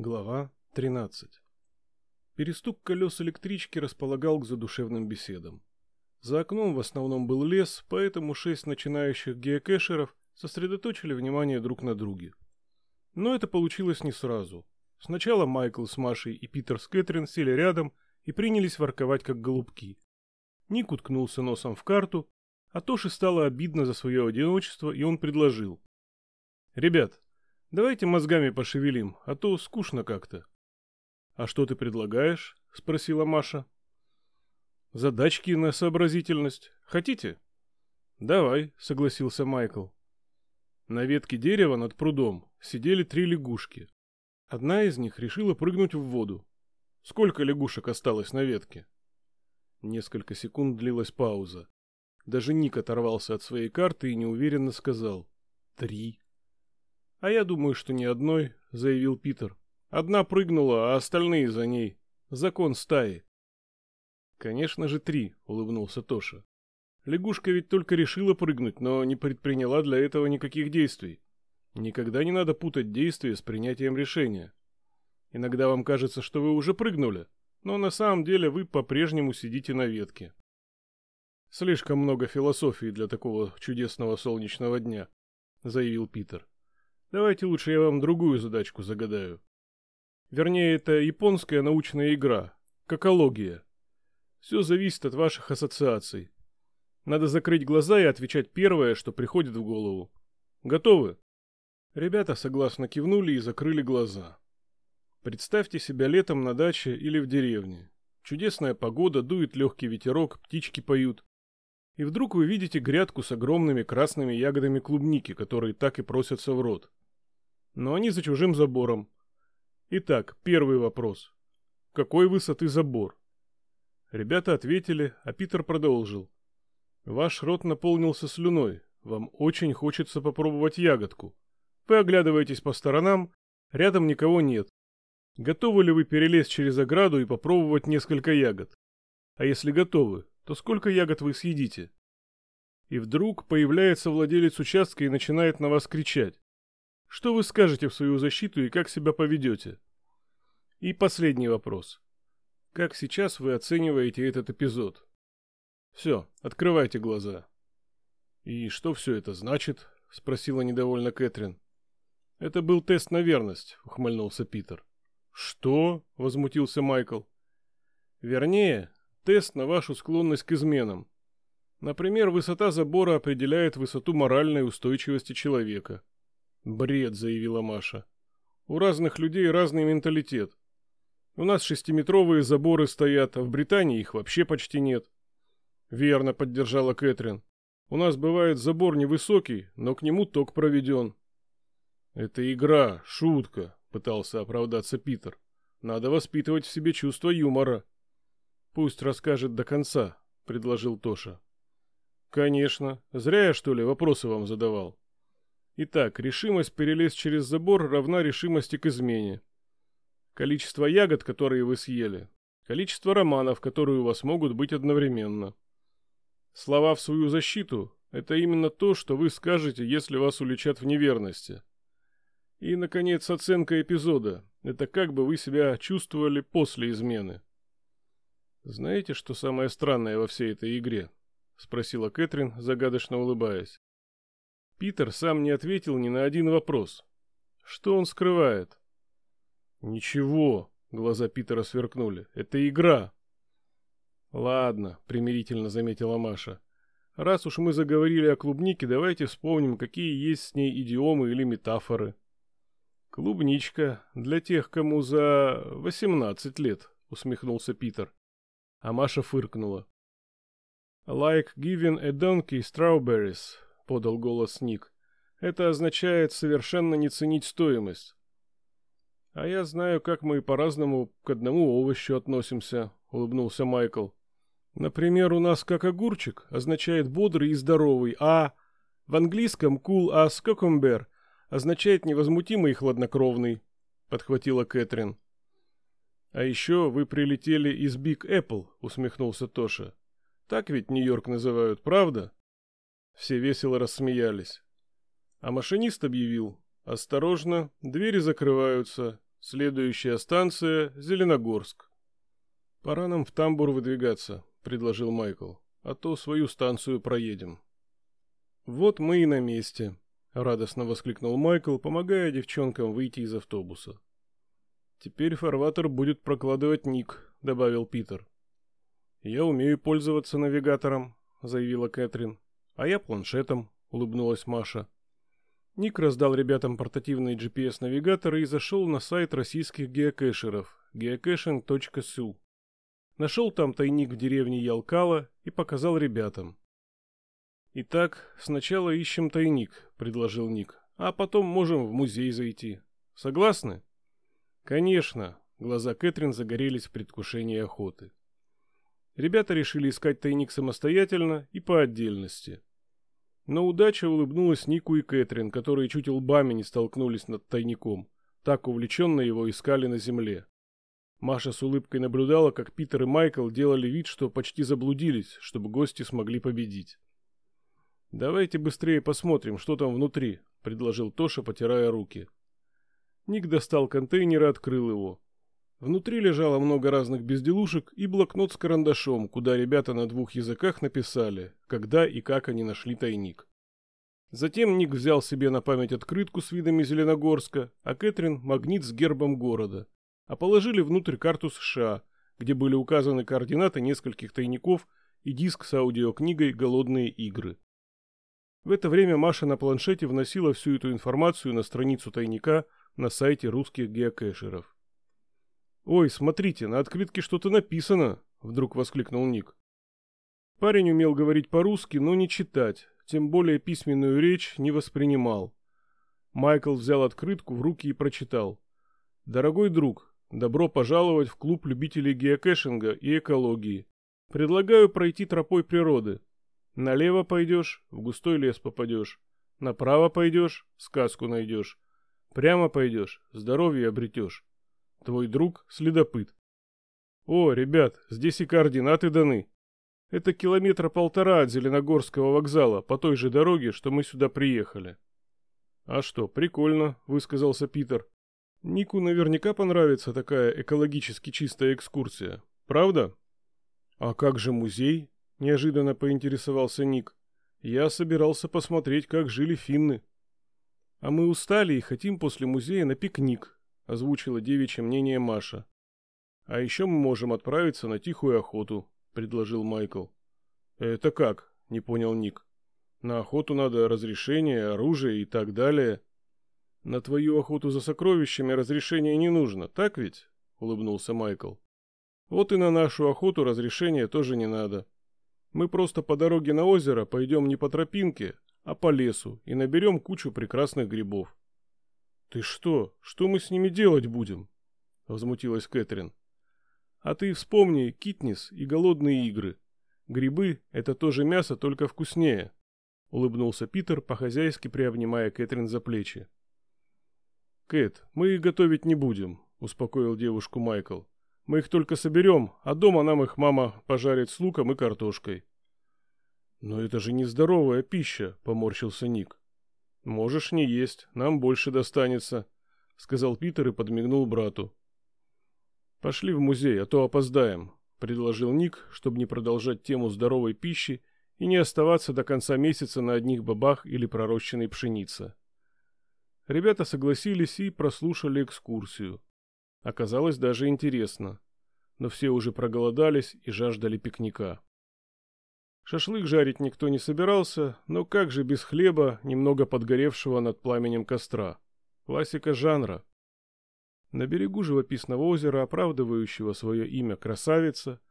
Глава 13 Перестук колес электрички располагал к задушевным беседам. За окном в основном был лес, поэтому шесть начинающих геокэшеров сосредоточили внимание друг на друге. Но это получилось не сразу. Сначала Майкл с Машей и Питер с Кэтрин сели рядом и принялись ворковать как голубки. Ник уткнулся носом в карту, а Тоши стало обидно за свое одиночество, и он предложил. «Ребят, Давайте мозгами пошевелим, а то скучно как-то. А что ты предлагаешь? спросила Маша. Задачки на сообразительность. Хотите? Давай, согласился Майкл. На ветке дерева над прудом сидели три лягушки. Одна из них решила прыгнуть в воду. Сколько лягушек осталось на ветке? Несколько секунд длилась пауза. Даже Ник оторвался от своей карты и неуверенно сказал: "Три". «А я думаю, что ни одной», — заявил Питер. «Одна прыгнула, а остальные за ней. Закон стаи». «Конечно же три», — улыбнулся Тоша. «Лягушка ведь только решила прыгнуть, но не предприняла для этого никаких действий. Никогда не надо путать действия с принятием решения. Иногда вам кажется, что вы уже прыгнули, но на самом деле вы по-прежнему сидите на ветке». «Слишком много философии для такого чудесного солнечного дня», — заявил Питер. Давайте лучше я вам другую задачку загадаю. Вернее, это японская научная игра, какология. Все зависит от ваших ассоциаций. Надо закрыть глаза и отвечать первое, что приходит в голову. Готовы? Ребята согласно кивнули и закрыли глаза. Представьте себя летом на даче или в деревне. Чудесная погода, дует легкий ветерок, птички поют. И вдруг вы видите грядку с огромными красными ягодами клубники, которые так и просятся в рот но они за чужим забором. Итак, первый вопрос. Какой высоты забор? Ребята ответили, а Питер продолжил. Ваш рот наполнился слюной. Вам очень хочется попробовать ягодку. Вы оглядываетесь по сторонам, рядом никого нет. Готовы ли вы перелезть через ограду и попробовать несколько ягод? А если готовы, то сколько ягод вы съедите? И вдруг появляется владелец участка и начинает на вас кричать. Что вы скажете в свою защиту и как себя поведете? И последний вопрос. Как сейчас вы оцениваете этот эпизод? Все, открывайте глаза. И что все это значит? Спросила недовольно Кэтрин. Это был тест на верность, ухмыльнулся Питер. Что? Возмутился Майкл. Вернее, тест на вашу склонность к изменам. Например, высота забора определяет высоту моральной устойчивости человека. Бред, заявила Маша. У разных людей разный менталитет. У нас шестиметровые заборы стоят, а в Британии их вообще почти нет. Верно, поддержала Кэтрин. У нас бывает забор невысокий, но к нему ток проведен. Это игра, шутка, пытался оправдаться Питер. Надо воспитывать в себе чувство юмора. Пусть расскажет до конца, предложил Тоша. Конечно. Зря я, что ли, вопросы вам задавал. Итак, решимость перелезть через забор равна решимости к измене. Количество ягод, которые вы съели. Количество романов, которые у вас могут быть одновременно. Слова в свою защиту – это именно то, что вы скажете, если вас уличат в неверности. И, наконец, оценка эпизода – это как бы вы себя чувствовали после измены. «Знаете, что самое странное во всей этой игре?» – спросила Кэтрин, загадочно улыбаясь. Питер сам не ответил ни на один вопрос. Что он скрывает? Ничего, глаза Питера сверкнули. Это игра. Ладно, примирительно заметила Маша. Раз уж мы заговорили о клубнике, давайте вспомним, какие есть с ней идиомы или метафоры. Клубничка для тех, кому за восемнадцать лет, усмехнулся Питер. А Маша фыркнула. Like giving a donkey strawberries, подал голос Ник. Это означает совершенно не ценить стоимость. А я знаю, как мы по-разному к одному овощу относимся, улыбнулся Майкл. Например, у нас как огурчик означает бодрый и здоровый, а в английском cool as cucumber означает невозмутимый и хладнокровный, подхватила Кэтрин. А еще вы прилетели из Big Apple, усмехнулся Тоша. Так ведь Нью-Йорк называют, правда? Все весело рассмеялись. А машинист объявил: "Осторожно, двери закрываются. Следующая станция — Зеленогорск. Пора нам в тамбур выдвигаться, предложил Майкл, а то свою станцию проедем. Вот мы и на месте, радостно воскликнул Майкл, помогая девчонкам выйти из автобуса. Теперь фарватер будет прокладывать Ник, добавил Питер. Я умею пользоваться навигатором, заявила Кэтрин. А я планшетом, улыбнулась Маша. Ник раздал ребятам портативные GPS-навигаторы и зашел на сайт российских геокэшеров geocaching.su. Нашел там тайник в деревне Ялкала и показал ребятам. «Итак, сначала ищем тайник», — предложил Ник, «а потом можем в музей зайти. Согласны?» «Конечно», — глаза Кэтрин загорелись в предвкушении охоты. Ребята решили искать тайник самостоятельно и по отдельности. Но удача улыбнулась Нику и Кэтрин, которые чуть лбами не столкнулись над тайником. Так увлеченно его искали на земле. Маша с улыбкой наблюдала, как Питер и Майкл делали вид, что почти заблудились, чтобы гости смогли победить. «Давайте быстрее посмотрим, что там внутри», — предложил Тоша, потирая руки. Ник достал контейнер и открыл его. Внутри лежало много разных безделушек и блокнот с карандашом, куда ребята на двух языках написали, когда и как они нашли тайник. Затем Ник взял себе на память открытку с видами Зеленогорска, а Кэтрин – магнит с гербом города, а положили внутрь карту США, где были указаны координаты нескольких тайников и диск с аудиокнигой «Голодные игры». В это время Маша на планшете вносила всю эту информацию на страницу тайника на сайте русских геокэшеров. «Ой, смотрите, на открытке что-то написано!» — вдруг воскликнул Ник. Парень умел говорить по-русски, но не читать, тем более письменную речь не воспринимал. Майкл взял открытку в руки и прочитал. «Дорогой друг, добро пожаловать в клуб любителей геокэшинга и экологии. Предлагаю пройти тропой природы. Налево пойдешь, в густой лес попадешь. Направо пойдешь, сказку найдешь. Прямо пойдешь, здоровье обретешь. Твой друг — следопыт. О, ребят, здесь и координаты даны. Это километра полтора от Зеленогорского вокзала, по той же дороге, что мы сюда приехали. А что, прикольно, высказался Питер. Нику наверняка понравится такая экологически чистая экскурсия. Правда? А как же музей? Неожиданно поинтересовался Ник. Я собирался посмотреть, как жили финны. А мы устали и хотим после музея на пикник, озвучила девичье мнение Маша. А еще мы можем отправиться на тихую охоту, предложил Майкл. Это как? Не понял Ник. На охоту надо разрешение, оружие и так далее. На твою охоту за сокровищами разрешения не нужно, так ведь? Улыбнулся Майкл. Вот и на нашу охоту разрешения тоже не надо. Мы просто по дороге на озеро пойдем не по тропинке, а по лесу и наберем кучу прекрасных грибов. «Ты что? Что мы с ними делать будем?» — возмутилась Кэтрин. «А ты вспомни китнис и голодные игры. Грибы — это тоже мясо, только вкуснее», — улыбнулся Питер, по-хозяйски приобнимая Кэтрин за плечи. «Кэт, мы их готовить не будем», — успокоил девушку Майкл. «Мы их только соберем, а дома нам их мама пожарит с луком и картошкой». «Но это же нездоровая пища», — поморщился Ник. «Можешь не есть, нам больше достанется», — сказал Питер и подмигнул брату. «Пошли в музей, а то опоздаем», — предложил Ник, чтобы не продолжать тему здоровой пищи и не оставаться до конца месяца на одних бобах или пророщенной пшенице. Ребята согласились и прослушали экскурсию. Оказалось даже интересно, но все уже проголодались и жаждали пикника. Шашлык жарить никто не собирался, но как же без хлеба, немного подгоревшего над пламенем костра. Классика жанра. На берегу живописного озера, оправдывающего свое имя красавица,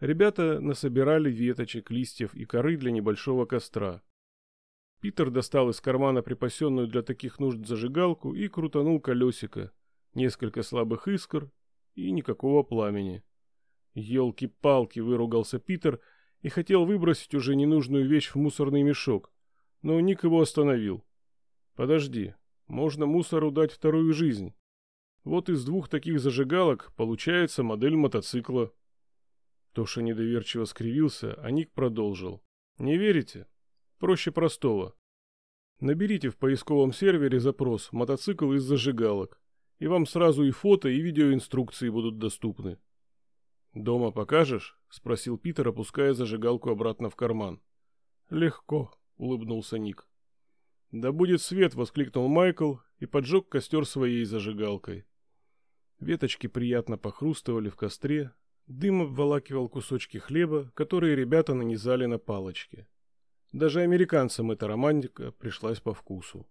ребята насобирали веточек, листьев и коры для небольшого костра. Питер достал из кармана припасенную для таких нужд зажигалку и крутанул колесико. Несколько слабых искр и никакого пламени. «Елки-палки!» — выругался Питер — и хотел выбросить уже ненужную вещь в мусорный мешок, но Ник его остановил. «Подожди, можно мусору дать вторую жизнь. Вот из двух таких зажигалок получается модель мотоцикла». Тоша недоверчиво скривился, а Ник продолжил. «Не верите? Проще простого. Наберите в поисковом сервере запрос «мотоцикл из зажигалок» И вам сразу и фото, и видеоинструкции будут доступны. «Дома покажешь?» — спросил Питер, опуская зажигалку обратно в карман. «Легко», — улыбнулся Ник. «Да будет свет!» — воскликнул Майкл и поджег костер своей зажигалкой. Веточки приятно похрустывали в костре, дым обволакивал кусочки хлеба, которые ребята нанизали на палочки. Даже американцам эта романтика пришлась по вкусу.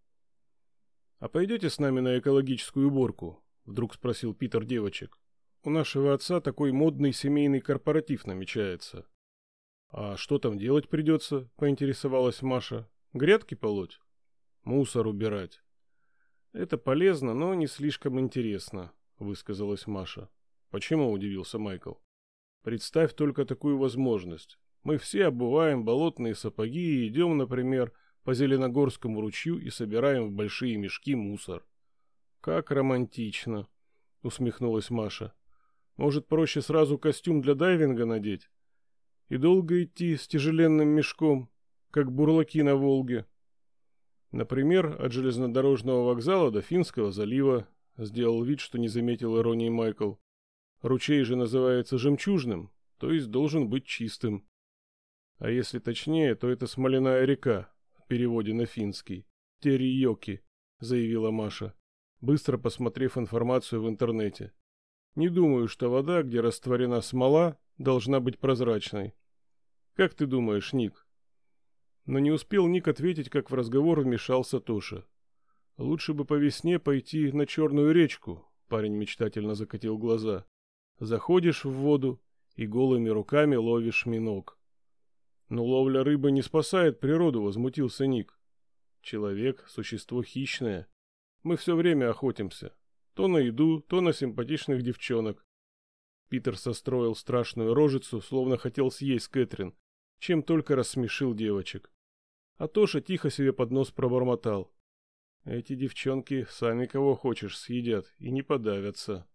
«А пойдете с нами на экологическую уборку?» — вдруг спросил Питер девочек. У нашего отца такой модный семейный корпоратив намечается. А что там делать придется? Поинтересовалась Маша. Грядки полоть? Мусор убирать. Это полезно, но не слишком интересно, высказалась Маша. Почему, удивился Майкл. Представь только такую возможность. Мы все обуваем болотные сапоги и идем, например, по Зеленогорскому ручью и собираем в большие мешки мусор. Как романтично, усмехнулась Маша. Может, проще сразу костюм для дайвинга надеть? И долго идти с тяжеленным мешком, как бурлаки на Волге? Например, от железнодорожного вокзала до Финского залива, сделал вид, что не заметил иронии Майкл. Ручей же называется жемчужным, то есть должен быть чистым. А если точнее, то это смоляная река, в переводе на финский. Териёки, заявила Маша, быстро посмотрев информацию в интернете. Не думаю, что вода, где растворена смола, должна быть прозрачной. Как ты думаешь, Ник? Но не успел Ник ответить, как в разговор вмешался Тоша. Лучше бы по весне пойти на Черную речку, парень мечтательно закатил глаза. Заходишь в воду и голыми руками ловишь миног. Но ловля рыбы не спасает природу, возмутился Ник. Человек – существо хищное. Мы все время охотимся. То на еду, то на симпатичных девчонок. Питер состроил страшную рожицу, словно хотел съесть Кэтрин, чем только рассмешил девочек. А Тоша тихо себе под нос пробормотал. Эти девчонки сами кого хочешь съедят и не подавятся.